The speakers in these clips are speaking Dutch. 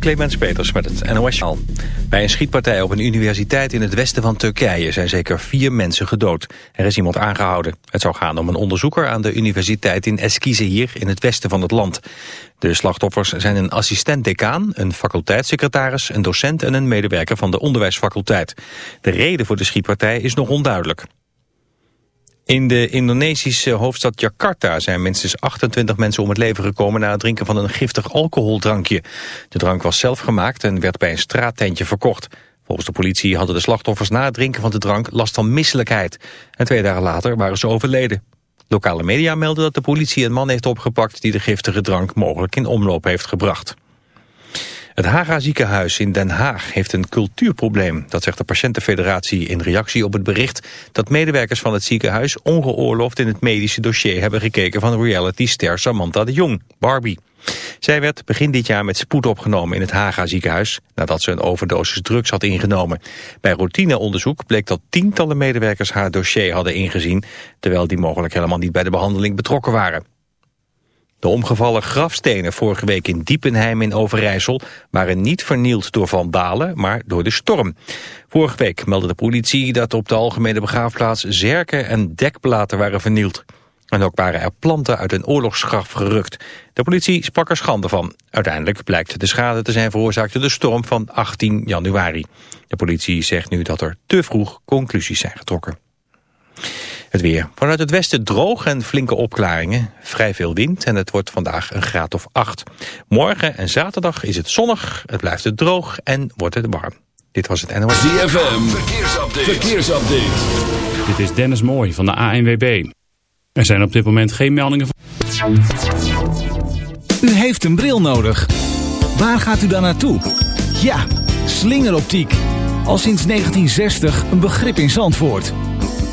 Clemens Peters met het NOS. Bij een schietpartij op een universiteit in het westen van Turkije zijn zeker vier mensen gedood. Er is iemand aangehouden. Het zou gaan om een onderzoeker aan de universiteit in Eskişehir in het westen van het land. De slachtoffers zijn een assistent-decaan, een faculteitssecretaris, een docent en een medewerker van de onderwijsfaculteit. De reden voor de schietpartij is nog onduidelijk. In de Indonesische hoofdstad Jakarta zijn minstens 28 mensen om het leven gekomen na het drinken van een giftig alcoholdrankje. De drank was zelf gemaakt en werd bij een straattentje verkocht. Volgens de politie hadden de slachtoffers na het drinken van de drank last van misselijkheid. En twee dagen later waren ze overleden. Lokale media melden dat de politie een man heeft opgepakt die de giftige drank mogelijk in omloop heeft gebracht. Het Haga ziekenhuis in Den Haag heeft een cultuurprobleem. Dat zegt de patiëntenfederatie in reactie op het bericht... dat medewerkers van het ziekenhuis ongeoorloofd in het medische dossier... hebben gekeken van reality-ster Samantha de Jong, Barbie. Zij werd begin dit jaar met spoed opgenomen in het Haga ziekenhuis... nadat ze een overdosis drugs had ingenomen. Bij routineonderzoek bleek dat tientallen medewerkers haar dossier hadden ingezien... terwijl die mogelijk helemaal niet bij de behandeling betrokken waren. De omgevallen grafstenen vorige week in Diepenheim in Overijssel waren niet vernield door vandalen, maar door de storm. Vorige week meldde de politie dat op de algemene begraafplaats zerken en dekplaten waren vernield. En ook waren er planten uit een oorlogsgraf gerukt. De politie sprak er schande van. Uiteindelijk blijkt de schade te zijn veroorzaakt door de storm van 18 januari. De politie zegt nu dat er te vroeg conclusies zijn getrokken. Het weer. Vanuit het westen droog en flinke opklaringen. Vrij veel wind en het wordt vandaag een graad of 8. Morgen en zaterdag is het zonnig, het blijft het droog en wordt het warm. Dit was het NOS. ZFM, verkeersupdate. verkeersupdate. Dit is Dennis Mooij van de ANWB. Er zijn op dit moment geen meldingen van... U heeft een bril nodig. Waar gaat u dan naartoe? Ja, slingeroptiek. Al sinds 1960 een begrip in Zandvoort.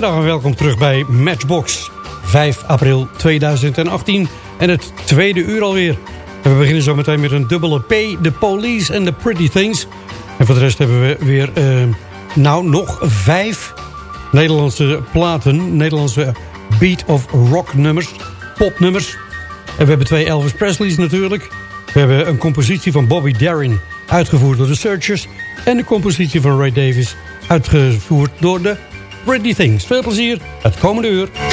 Goedemiddag en welkom terug bij Matchbox. 5 april 2018 en het tweede uur alweer. En we beginnen zo meteen met een dubbele P, The Police en The Pretty Things. En voor de rest hebben we weer, uh, nou, nog vijf Nederlandse platen. Nederlandse beat of rock nummers, popnummers. En we hebben twee Elvis Presley's natuurlijk. We hebben een compositie van Bobby Darin, uitgevoerd door de Searchers. En een compositie van Ray Davis, uitgevoerd door de Pretty Things. Veel plezier het komende uur.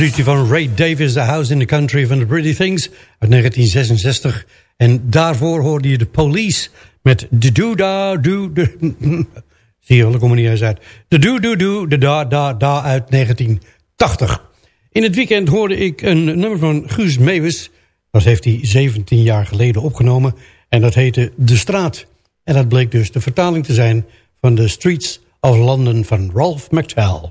Compositie van Ray Davis, The House in the Country van the Pretty Things uit 1966. En daarvoor hoorde je de Police met de do da do de. Zie je daar kom niet eens uit. De do do de da da da uit 1980. In het weekend hoorde ik een nummer van Guus Meeuwis. Dat heeft hij 17 jaar geleden opgenomen. En dat heette De Straat. En dat bleek dus de vertaling te zijn van The Streets of London van Ralph McTell.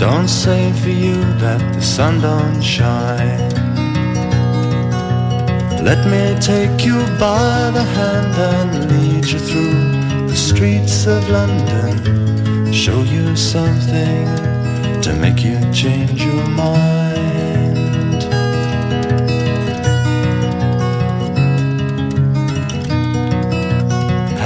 Don't say for you that the sun don't shine. Let me take you by the hand and lead you through the streets of London. Show you something to make you change your mind.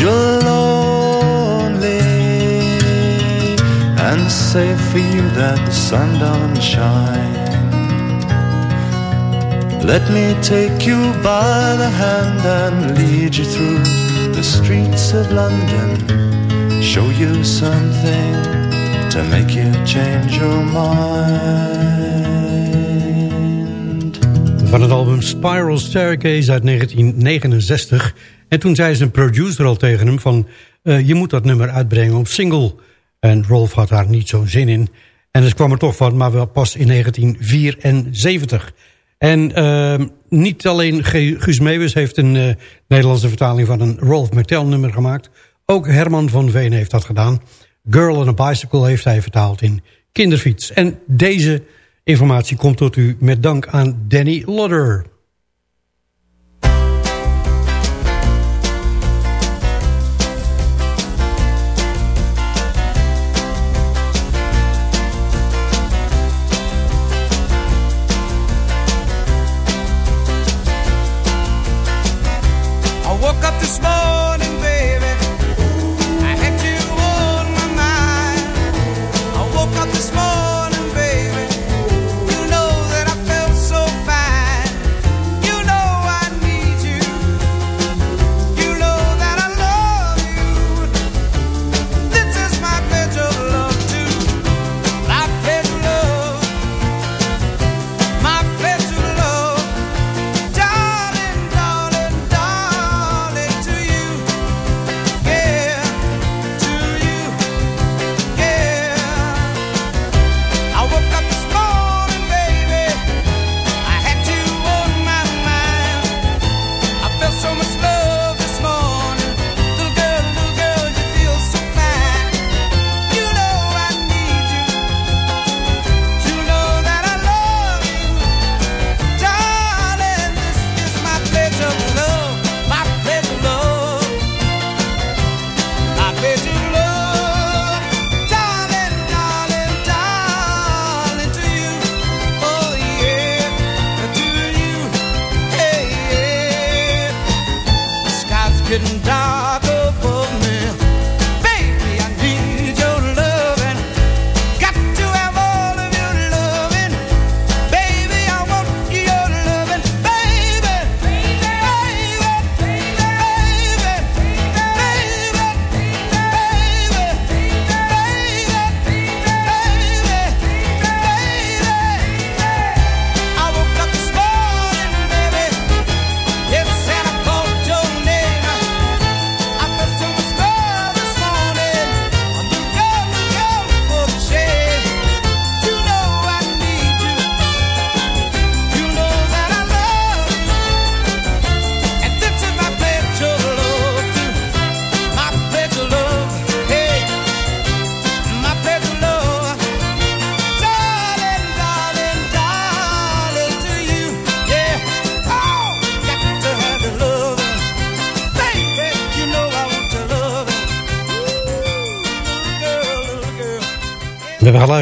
you're lonely? and say for you that the sun don't shine. Let me take you by the hand and lead you through the streets of London. Show you something to make you change your mind. Van het album Spiral Staircase uit 1969. En toen zei zijn producer al tegen hem van... Uh, je moet dat nummer uitbrengen op single... En Rolf had daar niet zo'n zin in. En het kwam er toch van, maar wel pas in 1974. En uh, niet alleen Guus Meeuwis heeft een uh, Nederlandse vertaling van een Rolf McTell nummer gemaakt. Ook Herman van Veen heeft dat gedaan. Girl on a Bicycle heeft hij vertaald in Kinderfiets. En deze Informatie komt tot u met dank aan Danny Lodder. smoke.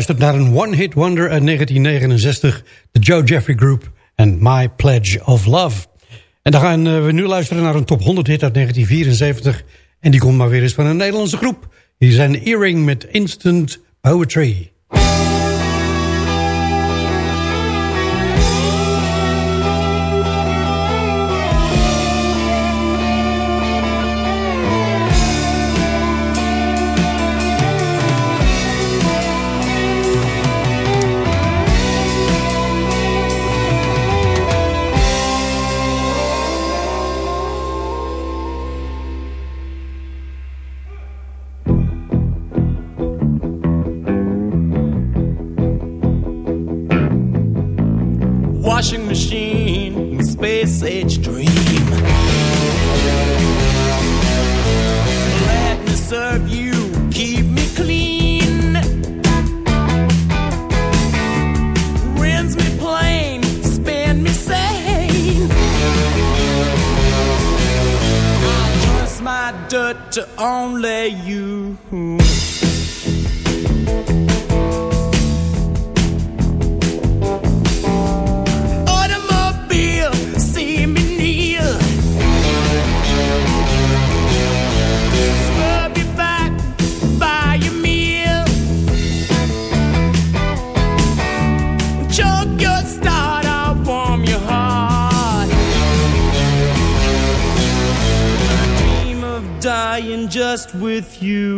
Geluisterd naar een one-hit wonder uit 1969. De Joe Jeffrey Group en My Pledge of Love. En dan gaan eh, we nu luisteren naar een top 100 hit uit 1974. En die komt maar weer eens van een Nederlandse groep. Hier zijn Earring met Instant Poetry. you Instant poetry.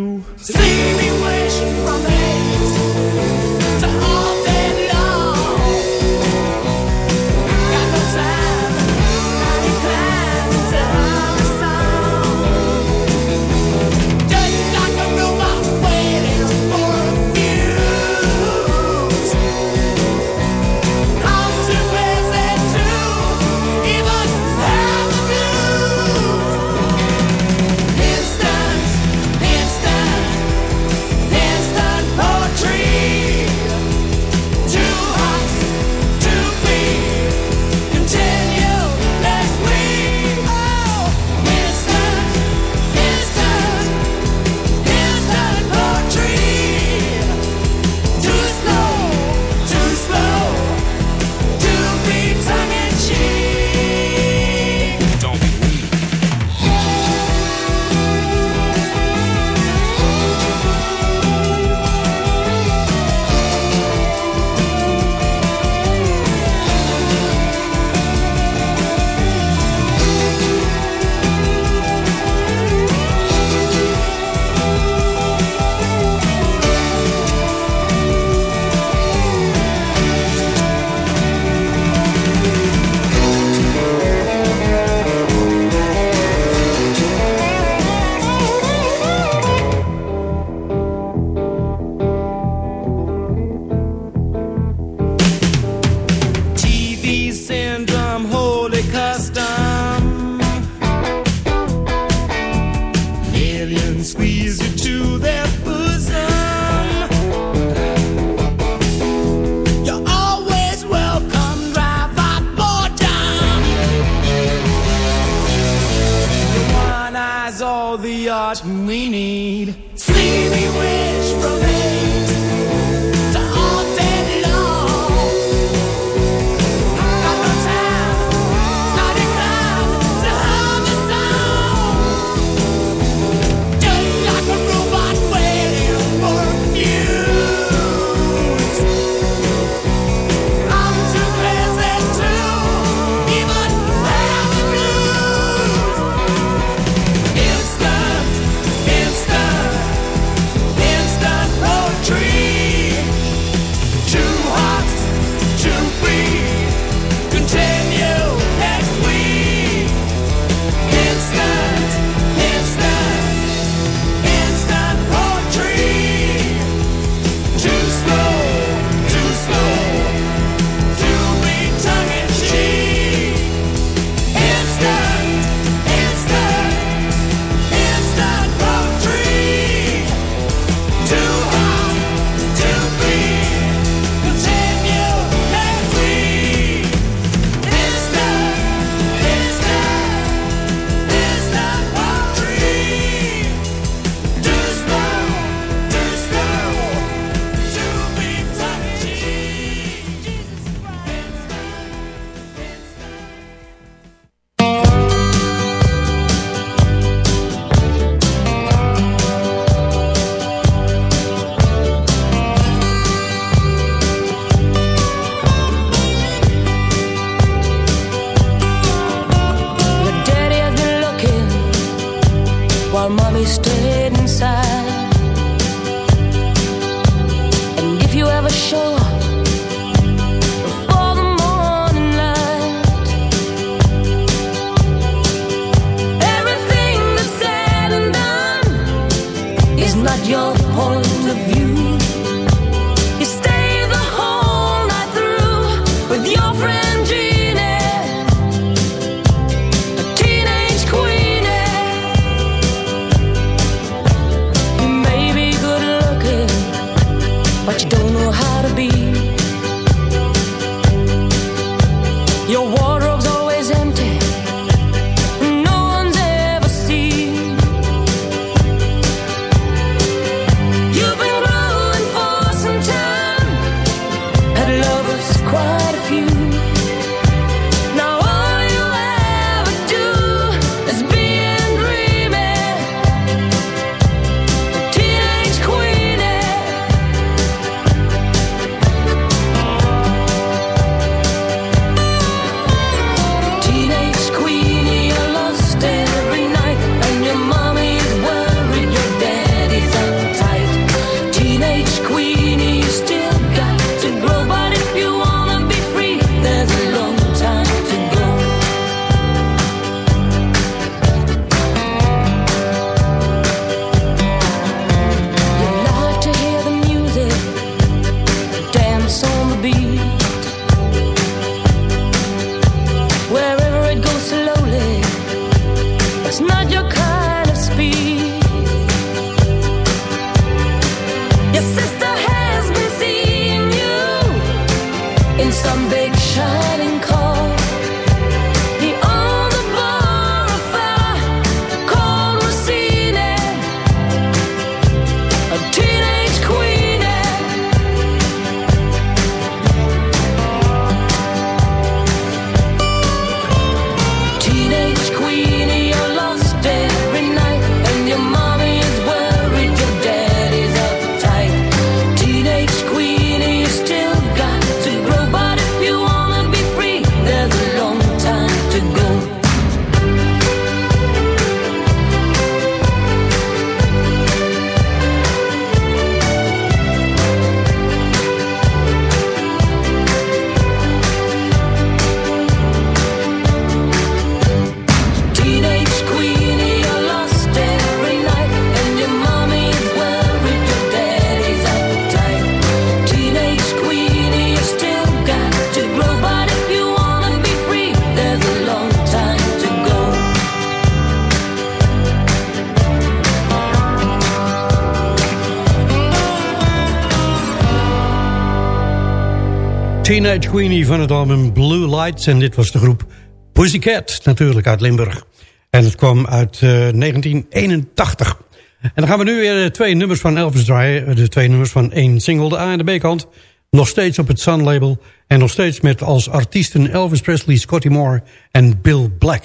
Teenage Queenie van het album Blue Lights. En dit was de groep Pussycat, natuurlijk uit Limburg. En het kwam uit 1981. En dan gaan we nu weer twee nummers van Elvis draaien. De twee nummers van één single, de A en de B-kant. Nog steeds op het Sun label. En nog steeds met als artiesten Elvis Presley, Scotty Moore en Bill Black.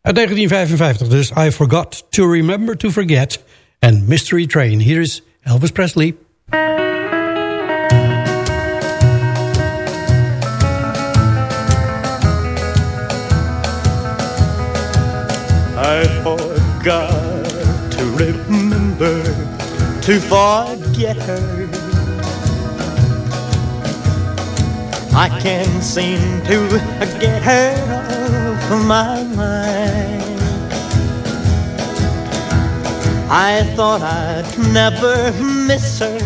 Uit 1955 dus I Forgot to Remember to Forget. En Mystery Train. Hier is Elvis Presley. Forgot to remember to forget her. I can't seem to get her off my mind. I thought I'd never miss her,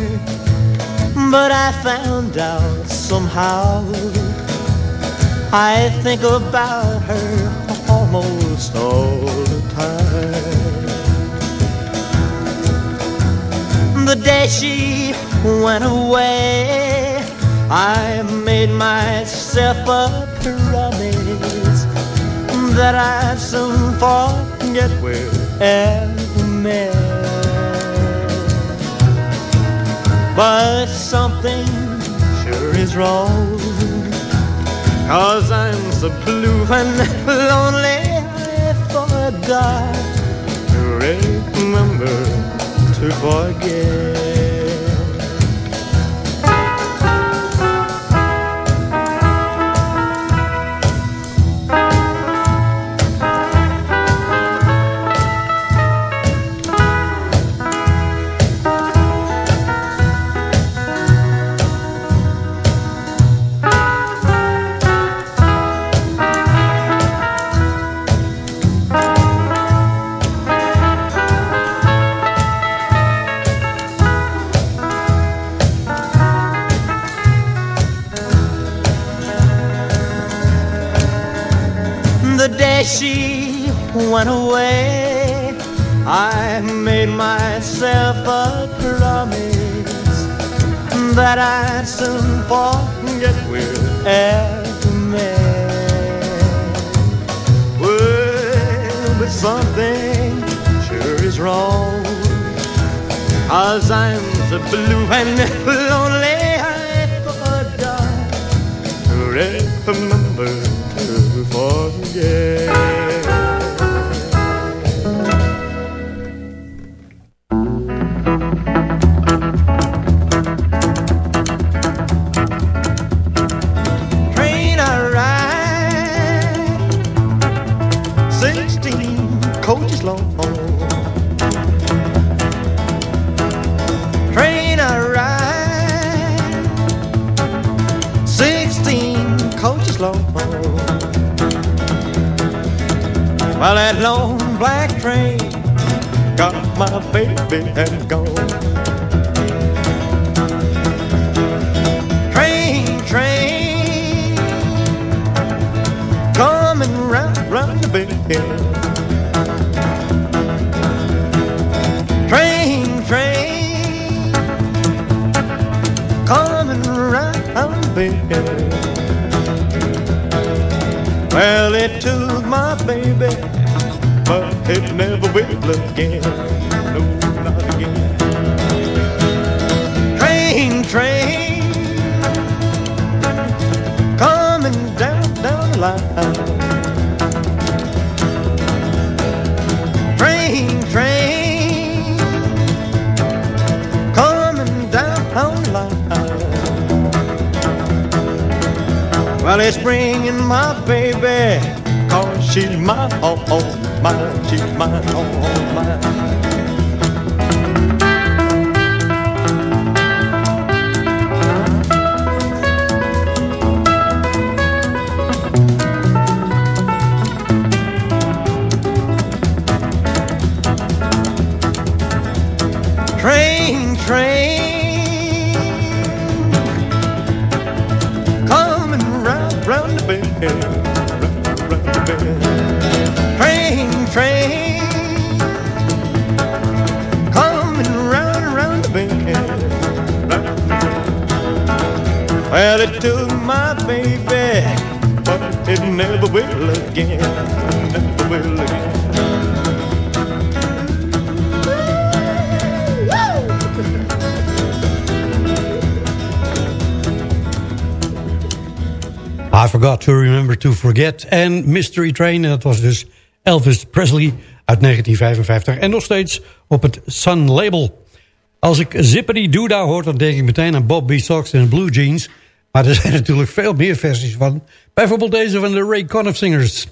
but I found out somehow. I think about her The day she went away, I made myself a promise that I'd soon forget we ever met. But something sure is wrong Cause I'm so blue and lonely I forgot to remember to forget went away, I made myself a promise that I'd soon forget we'll ever met. Well, but something sure is wrong, cause I'm so blue and lonely, I forgot to remember to forget. And down, down the line. Train, train, coming down the line. Well, it's bringing my baby, cause she's mine, all, all mine, she's mine, all, all mine. Will again. Will again. I Forgot to Remember to Forget en Mystery Train. En dat was dus Elvis Presley uit 1955. En nog steeds op het Sun label. Als ik Zippity Doodah hoor, dan denk ik meteen aan Bob B. Sox en Blue Jeans. Maar er zijn natuurlijk veel meer versies van. Bijvoorbeeld deze van de Ray Conniff Singers.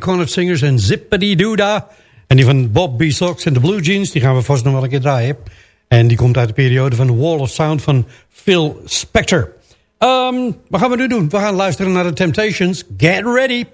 1959. De Ray Conniff Singers en Zippity Doodah. En die van Bob B. Sox en de Blue Jeans, die gaan we vast nog wel een keer draaien. En die komt uit de periode van Wall of Sound van Phil Spector. Ehm, wat gaan we nu doen? We gaan luisteren naar de Temptations. Get ready!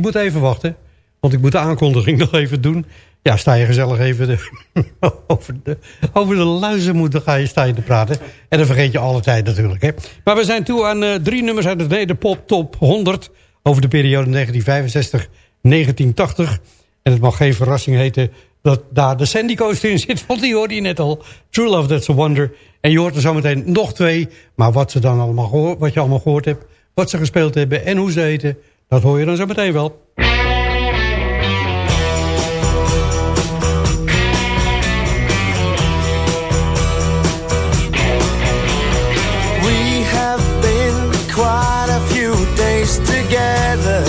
Die moet even wachten, want ik moet de aankondiging nog even doen. Ja, sta je gezellig even over, de, over de luizen moet, dan ga je, sta je te praten. En dan vergeet je alle tijd natuurlijk. Hè. Maar we zijn toe aan eh, drie nummers uit de Nederpop Top 100... over de periode 1965-1980. En het mag geen verrassing heten dat daar de Sandy Coast in zit. Want die hoorde je net al. True Love, That's a Wonder. En je hoort er zometeen nog twee. Maar wat, ze dan allemaal wat je allemaal gehoord hebt... wat ze gespeeld hebben en hoe ze heten... dat hoor je dan zo meteen wel. We have been quite a few days together,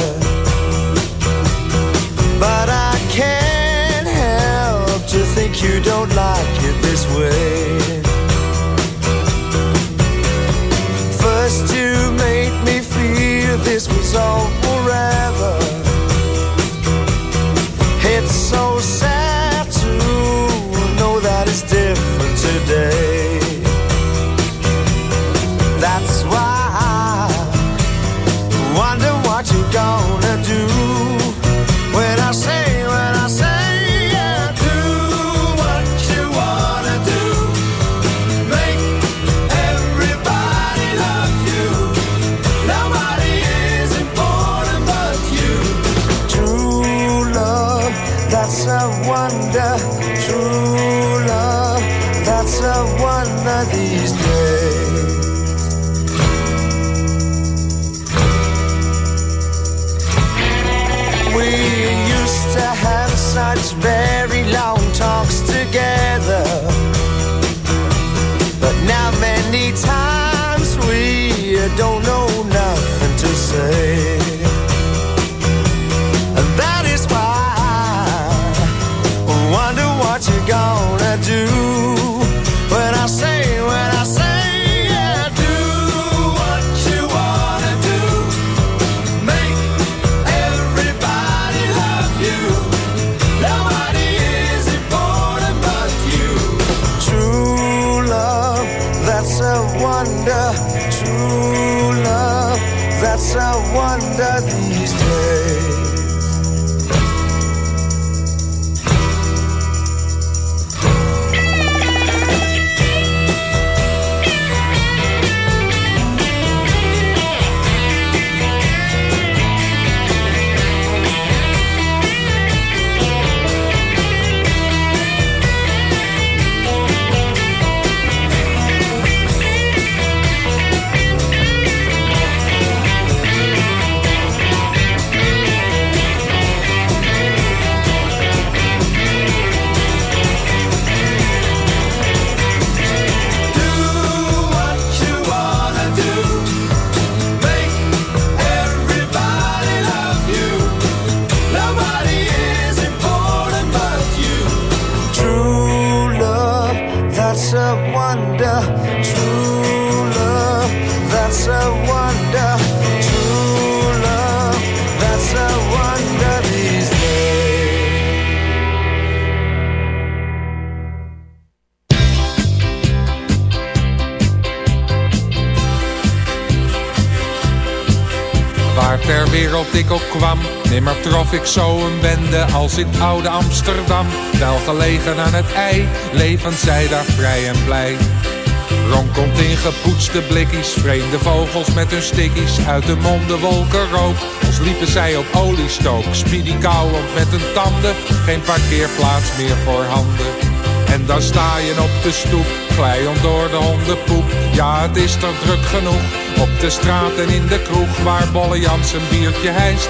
but I can't help to think you don't like it this way. First, you made me feel this was all ik zo een bende als in oude Amsterdam. Wel gelegen aan het ei, levend zij daar vrij en blij. Ronkomt in gepoetste blikkies, vreemde vogels met hun stickies. Uit de monden wolken rook, als liepen zij op oliestook. Speedy kauwend met hun tanden, geen parkeerplaats meer voor handen. En dan sta je op de stoep, glijend door de hondenpoep. Ja, het is toch druk genoeg. Op de straat en in de kroeg, waar Bolle Jans een biertje hijst.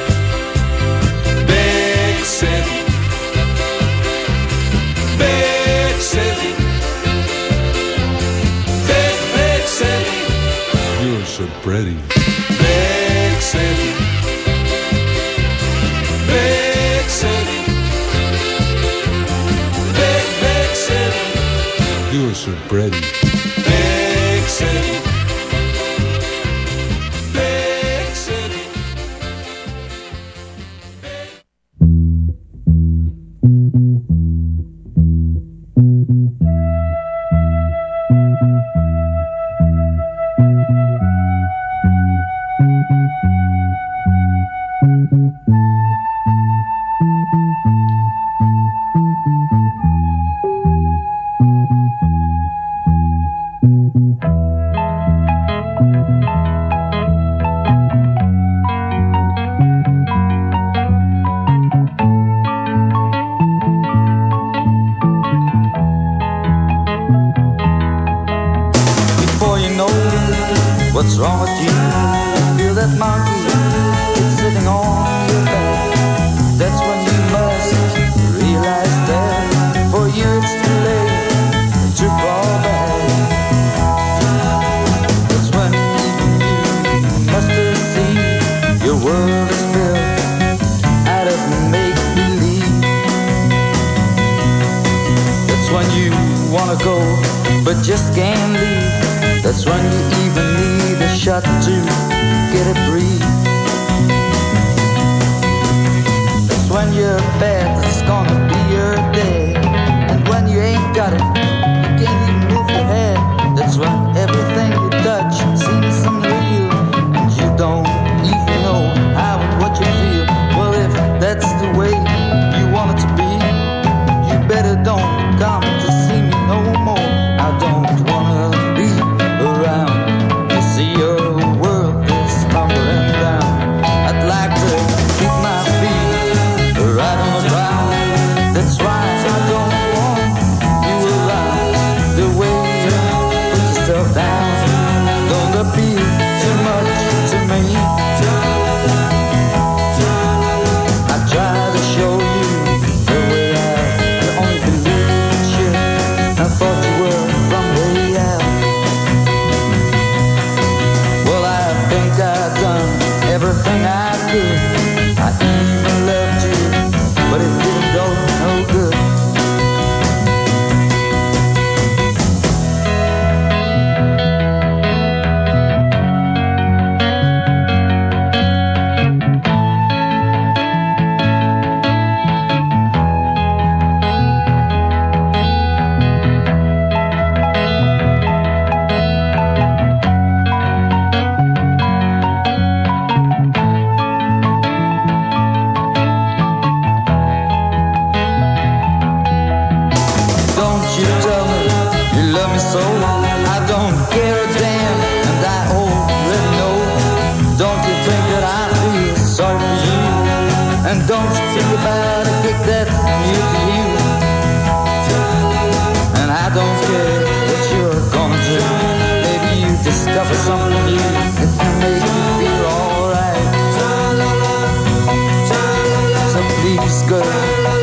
So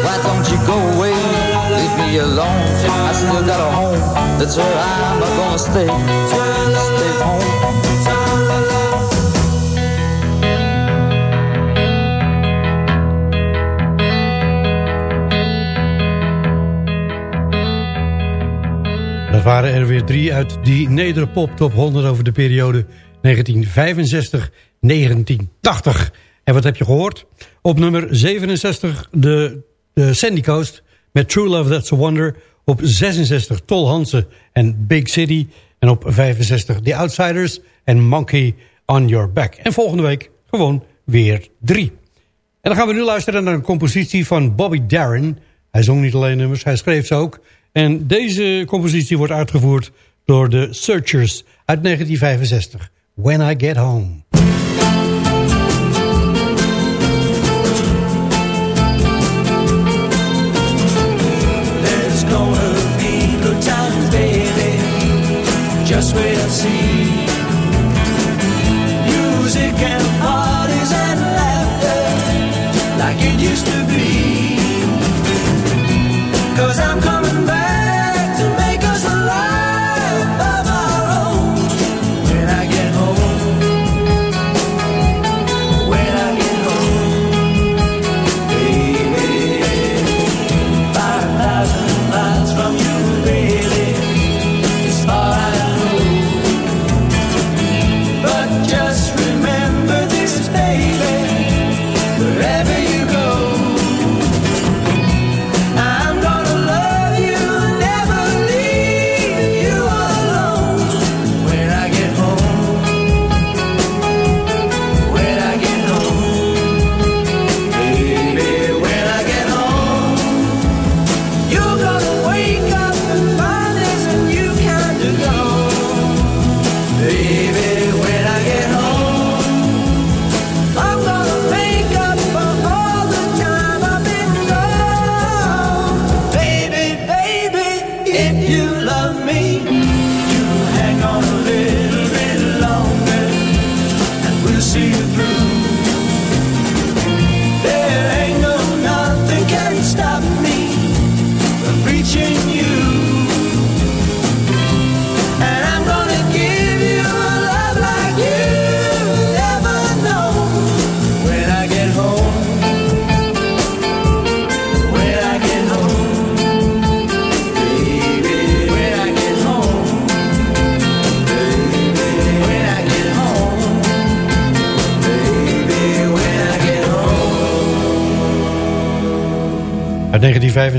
why don't you go away? Leave me alone. I still got a home. That's where I'm gonna stay. Stay home. Dat waren er weer drie uit die Nederpop Top 100 over de periode 1965-1980. En wat heb je gehoord? Op nummer 67 de, de Sandy Coast met True Love That's a Wonder. Op 66 Tol Hansen en Big City. En op 65 The Outsiders en Monkey on Your Back. En volgende week gewoon weer drie. En dan gaan we nu luisteren naar een compositie van Bobby Darin. Hij zong niet alleen nummers, hij schreef ze ook. En deze compositie wordt uitgevoerd door de Searchers uit 1965. When I Get Home. Just wait and see. Music and parties and laughter, like it used to be. Cause I'm coming back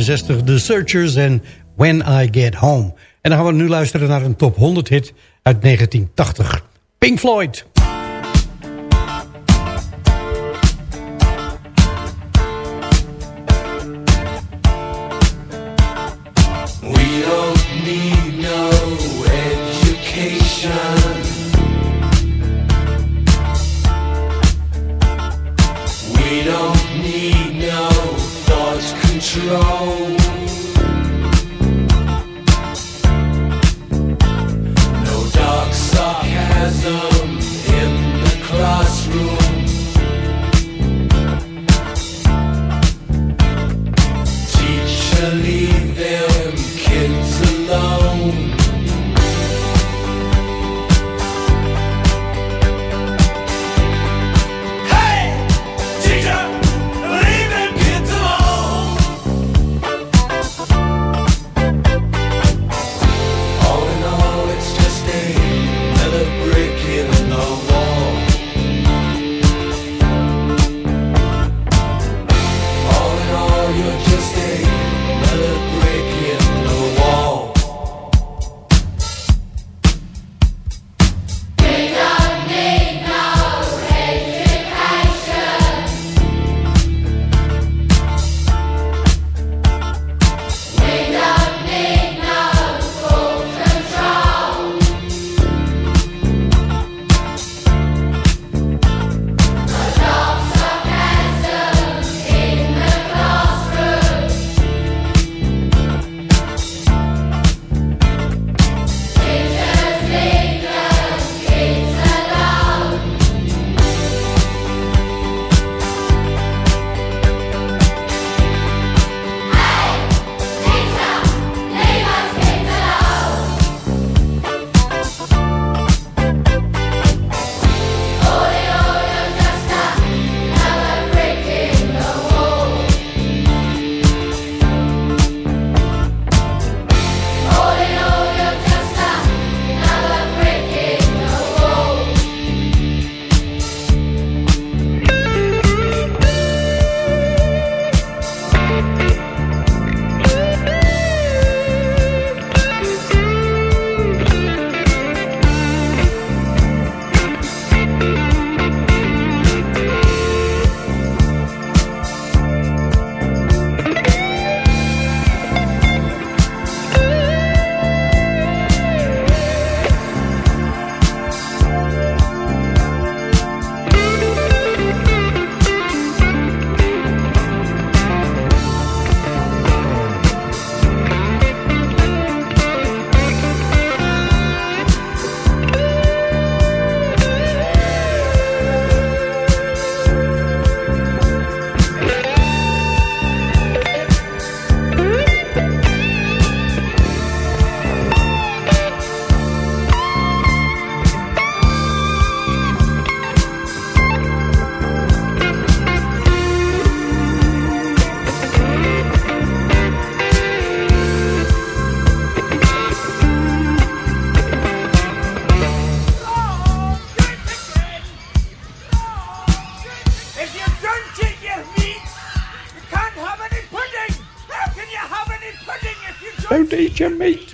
1965 The Searchers en When I Get Home. En dan gaan we nu luisteren naar een top 100 hit uit 1980. Pink Floyd.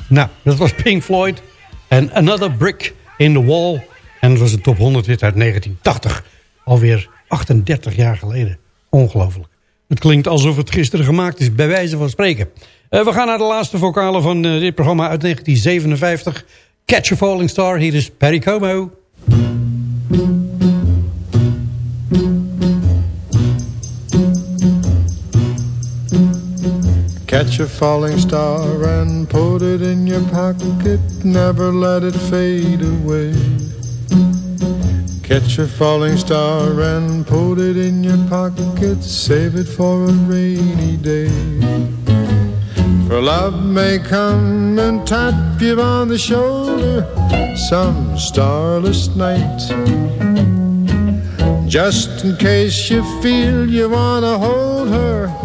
Nou, dat was Pink Floyd. En Another Brick in the Wall. En dat was een top 100 hit uit 1980. Alweer 38 jaar geleden. Ongelooflijk. Het klinkt alsof het gisteren gemaakt is, bij wijze van spreken. Uh, we gaan naar de laatste vocalen van uh, dit programma uit 1957. Catch a Falling Star, hier is Perry Como. Catch a falling star and put it in your pocket, never let it fade away. Catch a falling star and put it in your pocket, save it for a rainy day. For love may come and tap you on the shoulder some starless night. Just in case you feel you wanna hold her,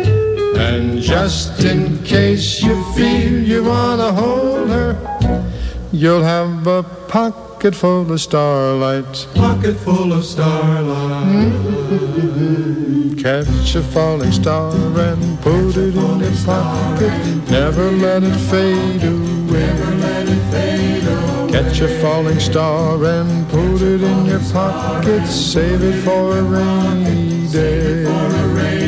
And just in case you feel you wanna hold her, you'll have a pocket full of starlight. Pocket full of starlight. Hmm. Catch a falling star and put it in your pocket. Never let it fade away. Never let it fade away. Catch a falling star and put it in your pocket. Save it for a rainy day.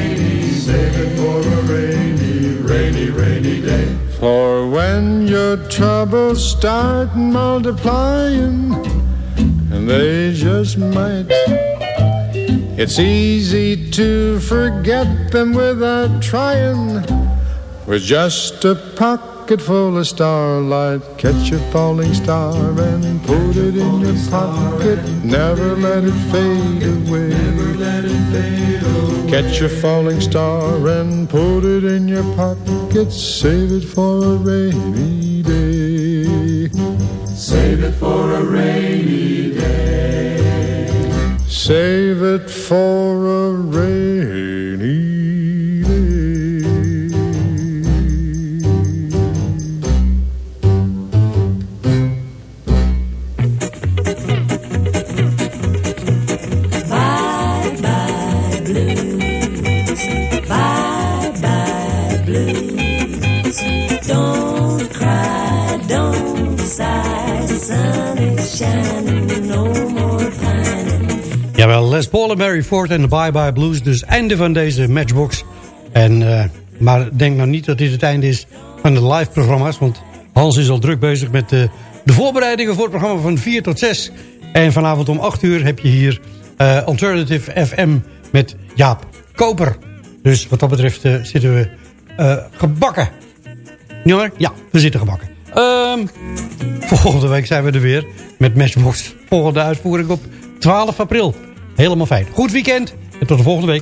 For when your troubles start multiplying, and they just might, it's easy to forget them without trying. With just a pocket full of starlight, catch a falling star and put it in your pocket. Never let it fade away. Never let it fade away. Catch a falling star and put it in your pocket. Save it for a rainy day. Save it for a rainy day. Save it for Mary Ford en de Bye Bye Blues. Dus einde van deze Matchbox. En, eh, maar denk nou niet dat dit het einde is van de live programma's. Want Hans is al druk bezig met de, de voorbereidingen voor het programma van 4 tot 6. En vanavond om 8 uur heb je hier eh, Alternative FM met Jaap Koper. Dus wat dat betreft eh, zitten we eh, gebakken. Hoor? ja, we zitten gebakken. Ehm, volgende week zijn we er weer met Matchbox. Volgende uitvoering op 12 april. Helemaal fijn. Goed weekend en tot de volgende week.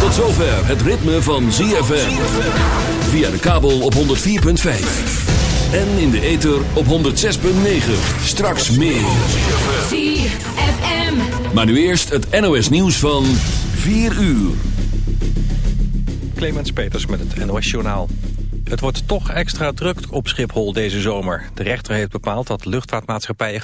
Tot zover het ritme van ZFM. Via de kabel op 104.5. En in de ether op 106.9. Straks meer. ZFM. Maar nu eerst het NOS nieuws van 4 uur. Clemens Peters met het NOS Journaal. Het wordt toch extra druk op Schiphol deze zomer. De rechter heeft bepaald dat luchtvaartmaatschappijen